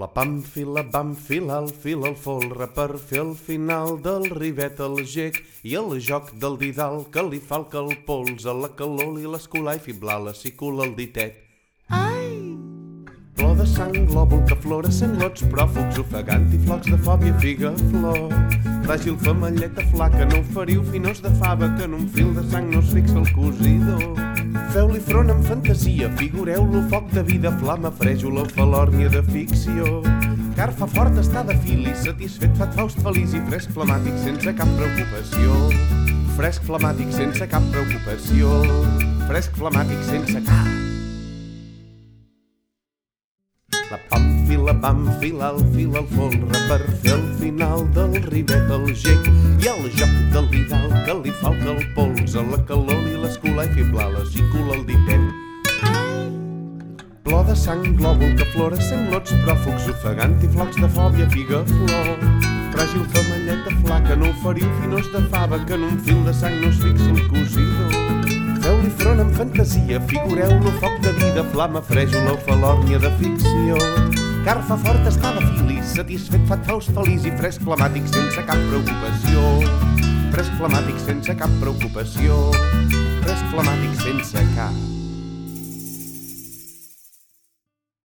La pàmfila enfilar el fil al folre per fer el final del rivet al gec i el joc del didal que li falca el pols a la calor i l'escolar i fiblar la cicula el ditet. Sang, glòbul que flora, sanglots, pròfugs, ofegant i flocs de fòbia, figa, flor. Fràgil femelleta flaca, no oferiu finors de fava que en un fil de sang no es fixa el cosidor. Feu-li front amb fantasia, figureu-lo foc de vida, flama, frèjola o falòrnia de ficció. Carfa fort està de fil i satisfet fat faust feliç i fresc flamàtic sense cap preocupació. Fresc flamàtic sense cap preocupació. Fresc flamàtic sense cap. La va enfilar el fil al folre per fer el final del rivet al gec i el joc del vidal que li falca el pols a la calor i l'escolar i fiblar la xicula al ditet. Plor de sang, glòbul que flora, sanglots pròfugs, ofegant i flocs de fòbia, figa, flor. Fràgil femelleta flaca, no oferiu finors de fava que en un fil de sang no es fixa el cosidor. Feu-li front amb fantasia, figureu-lo foc de vida, flama, frèjola o falòrnia de ficció. Carfa fort està de fil i satisfet fat faust feliç i fresc flamàtic sense cap preocupació. Fresc flamàtic sense cap preocupació.